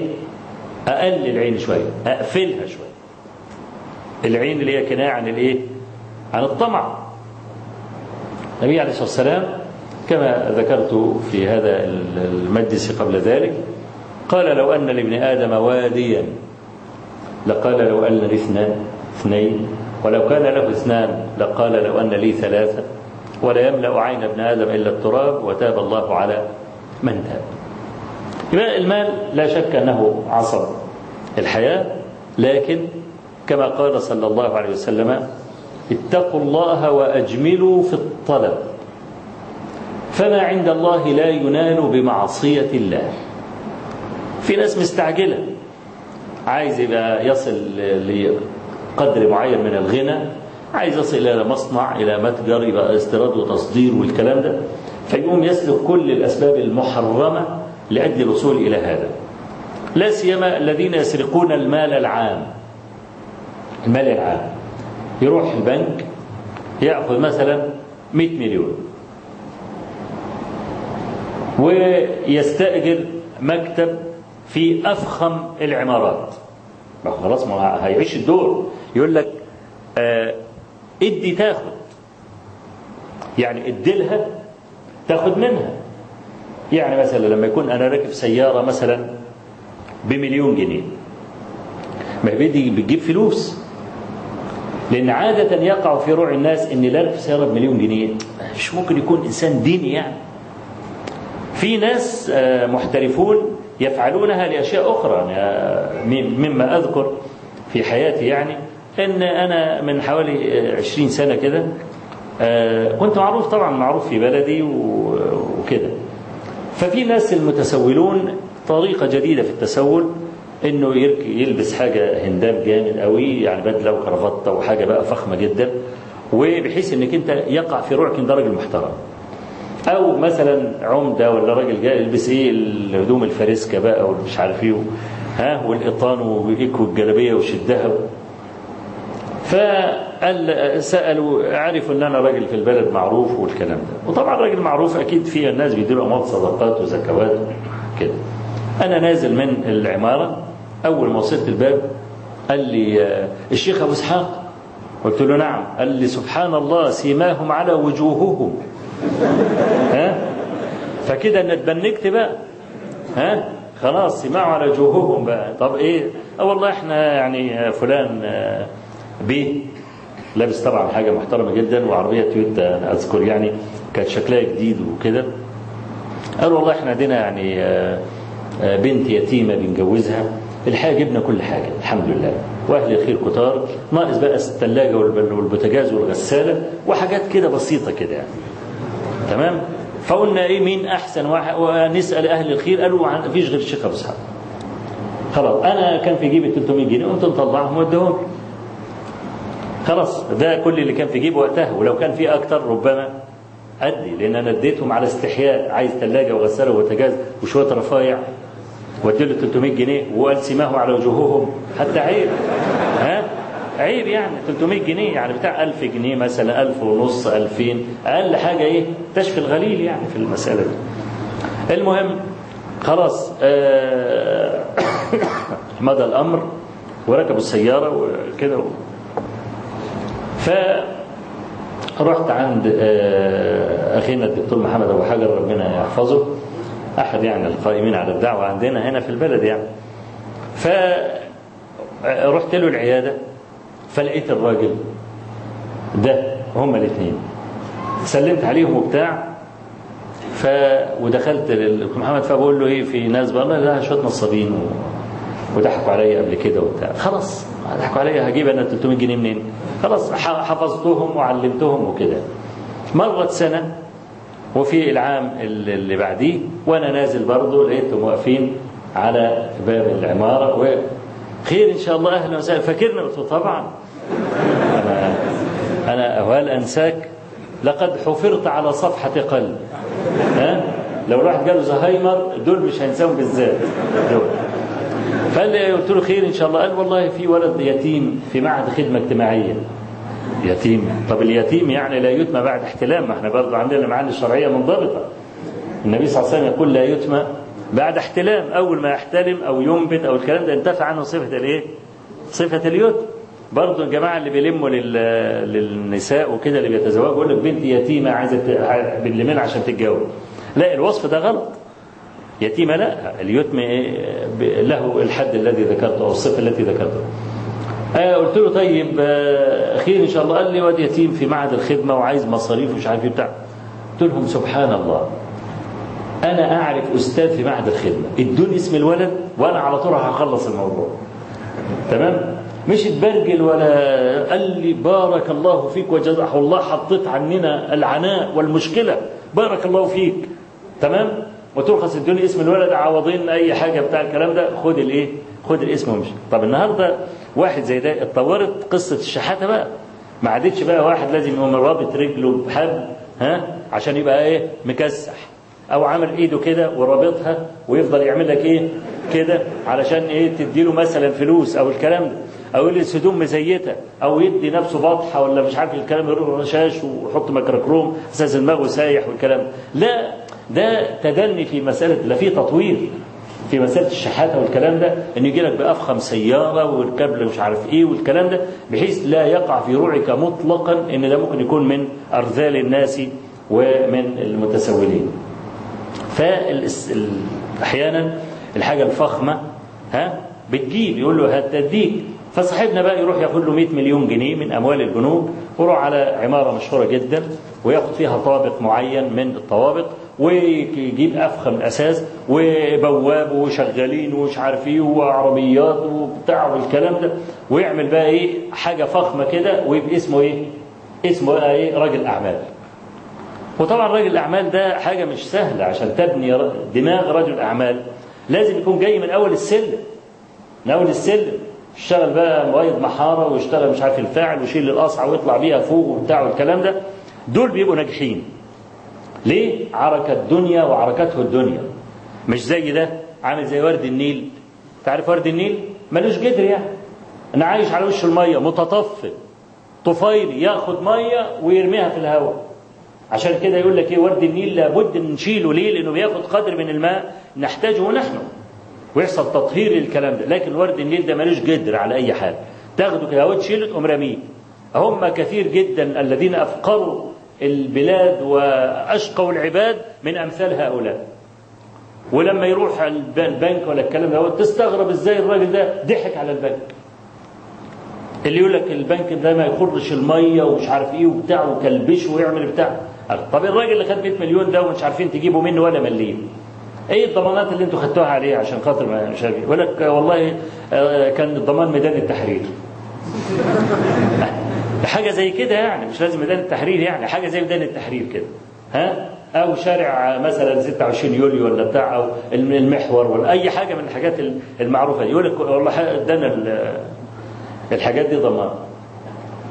أقل العين شوية. أقفلها شوية. العين اللي هي كناية عن الإيه؟ عن الطمع النبي عليه الصلاة والسلام كما ذكرت في هذا المجلس قبل ذلك قال لو أن لابن آدم واديا لقال لو أن لي اثنان اثنين ولو كان له اثنان لقال لو أن لي ثلاثة ولا يملأ عين ابن آدم إلا التراب وتاب الله على من تاب يبقى المال لا شك أنه عصب الحياة لكن كما قال صلى الله عليه وسلم اتقوا الله وأجملوا في الطلب. فما عند الله لا ينال بمعصية الله. في ناس مستعجلة عايز يبقى يصل لقدر معين من الغنى عايز يصل إلى مصنع إلى متجر يبقى استيراد وتصدير والكلام ده فيقوم يسلك كل الأسباب المحرمة لأجل الوصول إلى هذا. لا سيما الذين يسرقون المال العام. المال العام يروح البنك يأخذ مثلا 100 مليون. ويستأجر مكتب في أفخم العمارات. ما خلاص ما هيعيش الدور. يقول لك آه إدي تاخد. يعني إديلها تاخد منها. يعني مثلا لما يكون أنا راكب سيارة مثلا بمليون جنيه. ما بدي بتجيب فلوس. لأن عادة يقع في روع الناس إن اللي راكب سياره بمليون جنيه. مش ممكن يكون إنسان ديني يعني. في ناس محترفون يفعلونها لأشياء أخرى. يعني مما أذكر في حياتي يعني إن أنا من حوالي عشرين سنة كده كنت معروف طبعا معروف في بلدي وكده. ففي ناس المتسولون طريقة جديدة في التسول إنه يلبس حاجة هندام جامد قوي يعني بدلة وكرافته وحاجة بقى فخمة جدا وبحيث إنك أنت يقع في روعك انت راجل محترم. أو مثلا عمدة ولا راجل جاي يلبس إيه الهدوم الفريسكا بقى والمش عارف إيه ها والقطان ويكوي الجلابيه وشدها فقال سالوا عرفوا إن أنا راجل في البلد معروف والكلام ده. وطبعا راجل معروف أكيد في الناس بيديروا أموال صدقات وزكوات كده. أنا نازل من العمارة أول ما وصلت الباب قال لي الشيخ أبو إسحاق؟ قلت له نعم. قال لي سبحان الله سيماهم على وجوههم. ها؟ فكده أنا اتبنكت بقى. ها؟ خلاص سمعوا على وجوههم بقى. طب إيه؟ آه والله إحنا يعني فلان بيه لابس طبعا حاجة محترمة جدا وعربية تويوتا أنا أذكر يعني كانت شكلها جديد وكده. قال والله إحنا عندنا يعني بنت يتيمة بنجوزها. الحقيقة جبنا كل حاجة الحمد لله. وأهل الخير كتار ناقص بقى الثلاجة والبوتاجاز والغسالة وحاجات كده بسيطة كده يعني. تمام؟ فقلنا إيه مين أحسن واحد؟ ونسأل أهل الخير قالوا ما فيش غير الشيخ أبو إسحاق. خلاص أنا كان في جيبي 300 جنيه قمت مطلعهم واديهم خلاص ده كل اللي كان في جيبي وقتها. ولو كان في أكتر ربما أدي لأن أنا اديتهم على استحياء. عايز ثلاجة وغسالة وبوتاجاز وشوية رفايع. واديله 300 جنيه وقال سماه على وجوههم. حتى عيب. ها؟ عيب يعني. 300 جنيه يعني بتاع 1000 جنيه مثلا 1000 ونص 2000 أقل حاجة إيه؟ تشفي الغليل يعني في المسألة دي. المهم خلاص آه الأمر وركبوا السيارة وكده. ف رحت عند آه أخينا الدكتور محمد أبو حجر ربنا يحفظه. أحد يعني القائمين على الدعوة عندنا هنا في البلد يعني. فرحت له العيادة فلقيت الراجل ده هما الاثنين سلمت عليهم وبتاع ف ودخلت محمد فبقول له إيه في ناس بقى لا شوية نصابين. وضحكوا عليا قبل كده وبتاع. خلاص ضحكوا عليا هجيب أنا 300 جنيه منين؟ خلاص حفظتهم وعلمتهم وكده. مرت سنة وفي العام اللي بعديه وأنا نازل برضه لقيتهم واقفين على باب العمارة. و خير إن شاء الله أهلا وسهلا. فاكرني قلت طبعا. أنا أنا وهل أنساك. لقد حفرت على صفحة قلب. ها؟ لو الواحد جاله زهايمر دول مش هينساهم بالذات. دول. فقال لي قلت له خير إن شاء الله. قال والله في ولد يتيم في معهد خدمة اجتماعية. يتيم طب اليتيم يعني لا يتم بعد احتلام. ما إحنا برضه عندنا المعاني الشرعيه منضبطة. النبي صلى الله عليه وسلم يقول لا يتم بعد احتلام. أول ما يحتلم أو ينبت أو الكلام ده انتفع عنه صفة الإيه؟ صفة اليتم. برضه الجماعة اللي بيلموا لل... للنساء وكده اللي بيتزوجوا يقول لك بنت يتيمة عايزة بنلمنا عشان تتجوز. لا الوصف ده غلط. يتيمة لا. اليتم إيه؟ له الحد الذي ذكرته أو الصفة التي ذكرتها آه قلت له طيب آه خير إن شاء الله. قال لي واد يتيم في معهد الخدمة وعايز مصاريف ومش عارف إيه بتاع. قلت لهم سبحان الله أنا أعرف أستاذ في معهد الخدمة. إدوني اسم الولد وأنا على طول هخلص الموضوع. تمام؟ مش اتبرجل ولا قال لي بارك الله فيك وجزاه الله حطيت عننا العناء والمشكلة. بارك الله فيك. تمام؟ وترخص إدوني اسم الولد عوضين أي حاجة بتاع الكلام ده. خد الإيه؟ خد الاسم وامشي. طب النهارده واحد زي ده اتطورت قصة الشحاتة بقى. ما عادتش بقى واحد لازم يقوم رابط رجله بحبل ها عشان يبقى إيه مكسح. أو عامل إيده كده ورابطها ويفضل يعمل لك إيه كده علشان إيه تديله مثلا فلوس أو الكلام ده. أو يلبس هدوم مزيتة أو يدي نفسه بطحة ولا مش عارف الكلام رشاش ويحط ميكروكروم على أساس دماغه سايح والكلام لا ده تدني في مسألة لا في تطوير. في مسألة الشحاتة والكلام ده إن يجي لك بأفخم سيارة والكابل مش عارف إيه والكلام ده بحيث لا يقع في روعك مطلقا إن ده ممكن يكون من أرذال الناس ومن المتسولين. فاحيانا الحاجة الفخمة ها بتجيب يقول له هتديك فصاحبنا بقى يروح ياخد له 100 مليون جنيه من أموال البنوك ويروح على عمارة مشهورة جدا وياخد فيها طابق معين من الطوابق ويجيب أفخم الاساس وبواب وشغالين ومش عارف إيه وعربيات وبتاع والكلام ده ويعمل بقى إيه حاجة فخمة كده ويبقى اسمه إيه؟ اسمه بقى إيه؟ راجل أعمال. وطبعا راجل الاعمال ده حاجة مش سهلة عشان تبني دماغ رجل أعمال لازم يكون جاي من أول السلم من أول السلم يشتغل بقى مؤيد محارة ويشتغل مش عارف الفاعل ويشيل القصعة ويطلع بيها فوق وبتاع والكلام ده دول بيبقوا ناجحين ليه؟ عركة الدنيا وعركته الدنيا. مش زي ده عامل زي ورد النيل. تعرف ورد النيل؟ ملوش جدر يعني أنا عايش على وش المية متطفل. طفيلي ياخد مية ويرميها في الهواء. عشان كده يقول لك إيه؟ ورد النيل لابد نشيله. ليه؟ لأنه بياخد قدر من الماء نحتاجه نحن. ويحصل تطهير للكلام ده. لكن ورد النيل ده ملوش جدر على أي حال. تاخده كده وتشيله تقوم رميه هم كثير جدا الذين أفقروا البلاد واشقوا العباد من أمثال هؤلاء. ولما يروح البنك ولا الكلام ده تستغرب إزاي الراجل ده ضحك على البنك. اللي يقول لك البنك ده ما يخرش المية ومش عارف إيه وبتاع وكلبشه ويعمل بتاع. طب الراجل اللي خد 100 مليون ده ومش عارفين تجيبوا منه ولا مليم. إيه الضمانات اللي أنتوا خدتوها عليه عشان خاطر ما مش عارف يقول لك والله كان الضمان ميدان التحرير. حاجة زي كده يعني مش لازم ميدان التحرير يعني حاجة زي ميدان التحرير كده. ها؟ أو شارع مثلا 26 يوليو ولا بتاع أو المحور ولا أي حاجة من الحاجات المعروفة دي. يقول لك والله ادانا الحاجات دي ضمان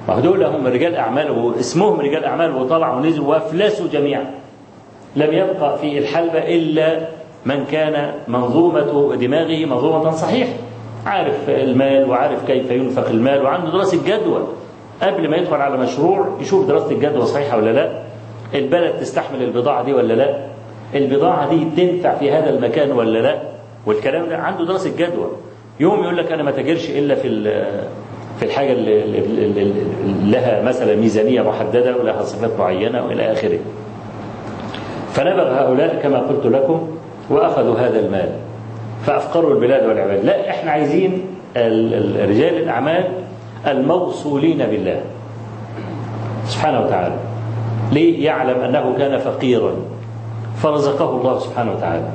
ما هدول هم رجال أعمال واسمهم رجال أعمال وطلعوا ونزلوا وأفلسوا جميعا. لم يبقى في الحلبة إلا من كان منظومة دماغه منظومة صحيحة. عارف المال وعارف كيف ينفق المال وعنده دراسة جدوى. قبل ما يدخل على مشروع يشوف دراسة الجدوى صحيحة ولا لا البلد تستحمل البضاعة دي ولا لا البضاعة دي تنفع في هذا المكان ولا لا؟ والكلام ده عنده دراسة جدوى. يوم يقول لك أنا ما تاجرش إلا في في الحاجة اللي, لها مثلا ميزانية محددة ولها صفات معينة وإلى آخره. فنبغ هؤلاء كما قلت لكم وأخذوا هذا المال. فأفقروا البلاد والعباد. لا إحنا عايزين رجال الأعمال الموصولين بالله. سبحانه وتعالى. ليه يعلم أنه كان فقيرا. فرزقه الله سبحانه وتعالى.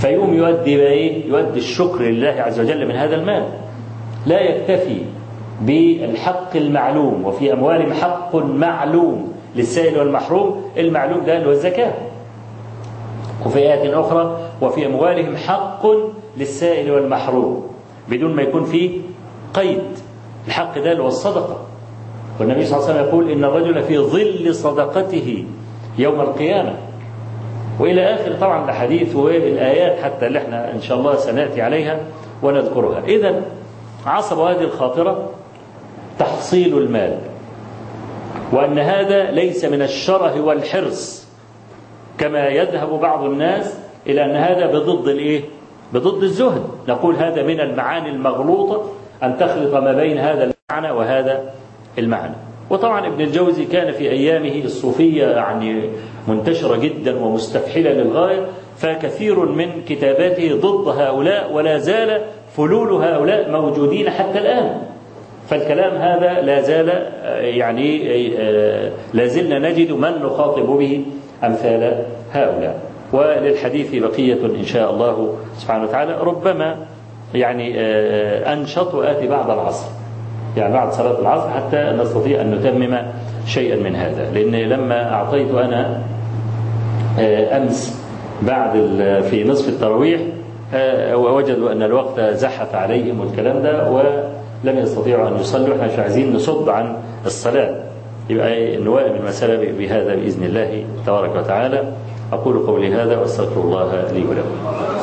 فيقوم يؤدي إيه يؤدي الشكر لله عز وجل من هذا المال. لا يكتفي بالحق المعلوم. وفي اموالهم حق معلوم للسائل والمحروم. المعلوم ده اللي هو الزكاة. وفي آيات أخرى وفي أموالهم حق للسائل والمحروم. بدون ما يكون فيه قيد. الحق ده اللي هو الصدقة. والنبي صلى الله عليه وسلم يقول إن الرجل في ظل صدقته يوم القيامة. وإلى آخر طبعا الحديث والآيات حتى اللي إحنا إن شاء الله سنأتي عليها ونذكرها. إذا عصب هذه الخاطرة تحصيل المال. وأن هذا ليس من الشره والحرص كما يذهب بعض الناس إلى أن هذا بضد الإيه؟ بضد الزهد. نقول هذا من المعاني المغلوطة أن تخلط ما بين هذا المعنى وهذا المعنى. وطبعا ابن الجوزي كان في أيامه الصوفية يعني منتشرة جدا ومستفحلة للغاية فكثير من كتاباته ضد هؤلاء ولا زال فلول هؤلاء موجودين حتى الآن. فالكلام هذا لا زال يعني لا زلنا نجد من نخاطب به أمثال هؤلاء. وللحديث بقية إن شاء الله سبحانه وتعالى. ربما يعني أنشط وآتي بعد العصر. يعني بعد صلاة العصر حتى نستطيع أن نتمم شيئا من هذا. لأن لما أعطيت أنا أمس بعد في نصف التراويح ووجدوا أن الوقت زحف عليهم والكلام ده ولم يستطيعوا أن يصلوا. إحنا مش عايزين نصد عن الصلاة. يبقى نوائم المسألة بهذا بإذن الله تبارك وتعالى. أقول قولي هذا وأستغفر الله لي ولكم.